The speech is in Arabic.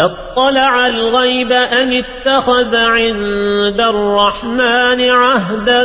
اطلع الغيب أم اتخذ عند الرحمن عهدا